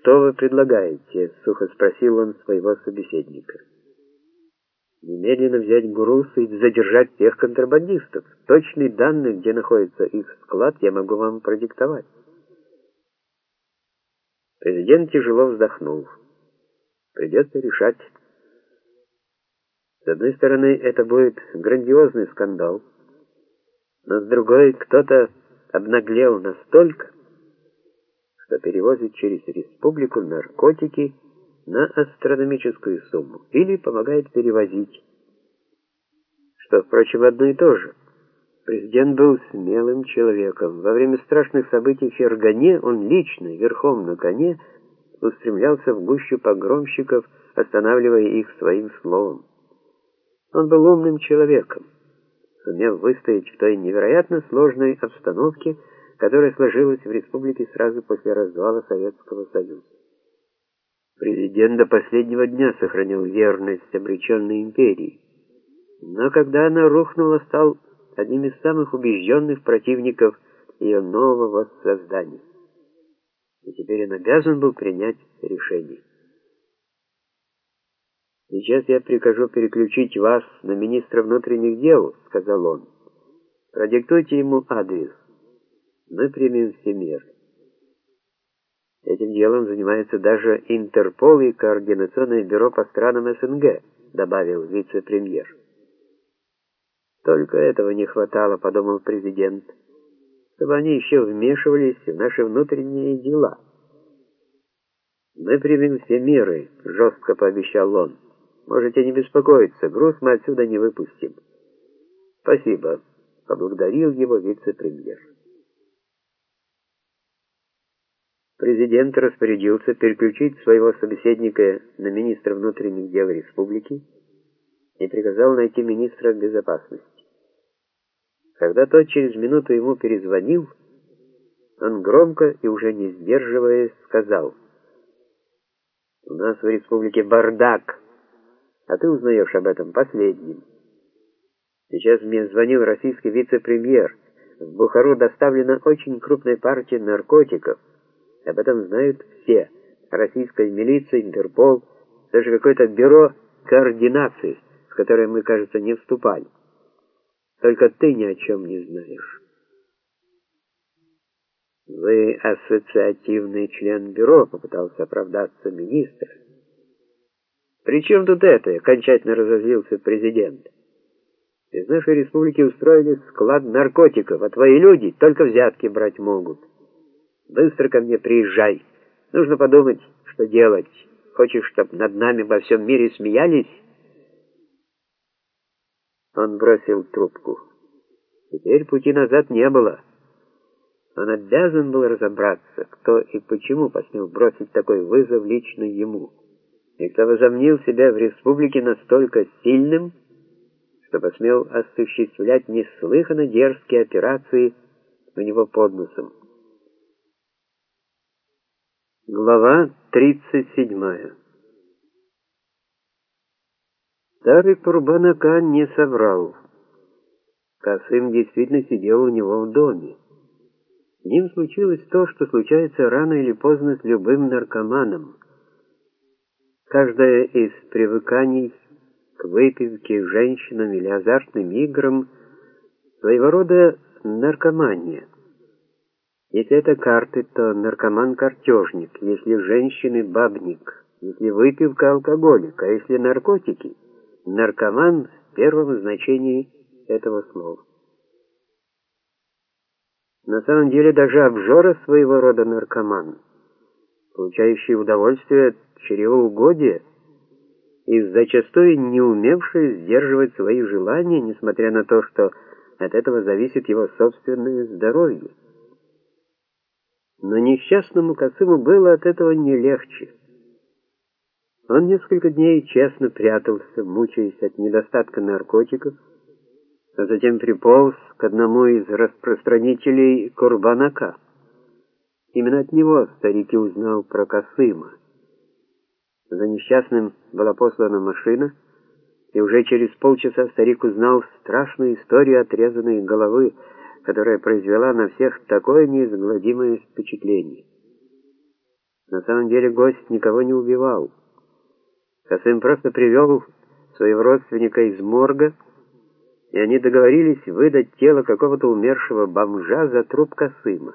«Что вы предлагаете?» — сухо спросил он своего собеседника. «Немедленно взять груз и задержать всех контрабандистов. Точные данные, где находится их склад, я могу вам продиктовать». Президент тяжело вздохнул. «Придется решать». С одной стороны, это будет грандиозный скандал, но с другой, кто-то обнаглел настолько, что перевозит через республику наркотики на астрономическую сумму или помогает перевозить, что, впрочем, одно и то же. Президент был смелым человеком. Во время страшных событий в Фергане он лично, верхом на коне, устремлялся в гущу погромщиков, останавливая их своим словом. Он был умным человеком, сумев выстоять в той невероятно сложной обстановке, которая сложилась в республике сразу после развала Советского Союза. Президент до последнего дня сохранял верность обреченной империи, но когда она рухнула, стал одним из самых убежденных противников ее нового воссоздания. И теперь он обязан был принять решение. «Сейчас я прикажу переключить вас на министра внутренних дел», — сказал он. «Продиктуйте ему адрес. Мы примем все меры». Этим делом занимается даже Интерпол и Координационное бюро по странам СНГ, добавил вице-премьер. Только этого не хватало, подумал президент, чтобы они еще вмешивались в наши внутренние дела. Мы примем все меры, жестко пообещал он. Можете не беспокоиться, груз мы отсюда не выпустим. Спасибо, поблагодарил его вице-премьер. Президент распорядился переключить своего собеседника на министра внутренних дел республики и приказал найти министра безопасности. Когда тот через минуту ему перезвонил, он громко и уже не сдерживаясь сказал, «У нас в республике бардак» а ты узнаешь об этом последним. Сейчас мне звонил российский вице-премьер. В Бухару доставлена очень крупная партия наркотиков. Об этом знают все. Российская милиция, Интерпол, даже какое-то бюро координации, в которое мы, кажется, не вступали. Только ты ни о чем не знаешь. Вы ассоциативный член бюро, попытался оправдаться министр. «При чем тут это?» — окончательно разозлился президент. «Из нашей республики устроили склад наркотиков, а твои люди только взятки брать могут. Быстро ко мне приезжай. Нужно подумать, что делать. Хочешь, чтобы над нами во всем мире смеялись?» Он бросил трубку. Теперь пути назад не было. Он обязан был разобраться, кто и почему посмел бросить такой вызов лично ему и кто возомнил себя в республике настолько сильным, что посмел осуществлять неслыханно дерзкие операции у него под носом. Глава 37 Старый Курбанака не соврал. Касым действительно сидел у него в доме. С ним случилось то, что случается рано или поздно с любым наркоманом. Каждое из привыканий к выпивке, женщинам или азартным играм своего рода наркомания. Если это карты, то наркоман-картежник, если женщины – бабник, если выпивка – алкоголик, а если наркотики – наркоман в первом значении этого слова. На самом деле даже обжора своего рода наркоман, получающий удовольствие от чревоугодие и зачастую не умевший сдерживать свои желания, несмотря на то, что от этого зависит его собственное здоровье. Но несчастному Касыму было от этого не легче. Он несколько дней честно прятался, мучаясь от недостатка наркотиков, а затем приполз к одному из распространителей Курбанака. Именно от него старик и узнал про Касыма. За несчастным была послана машина, и уже через полчаса старик узнал страшную историю отрезанной головы, которая произвела на всех такое неизгладимое впечатление. На самом деле гость никого не убивал. Касым просто привел своего родственника из морга, и они договорились выдать тело какого-то умершего бомжа за труп Касыма.